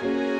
you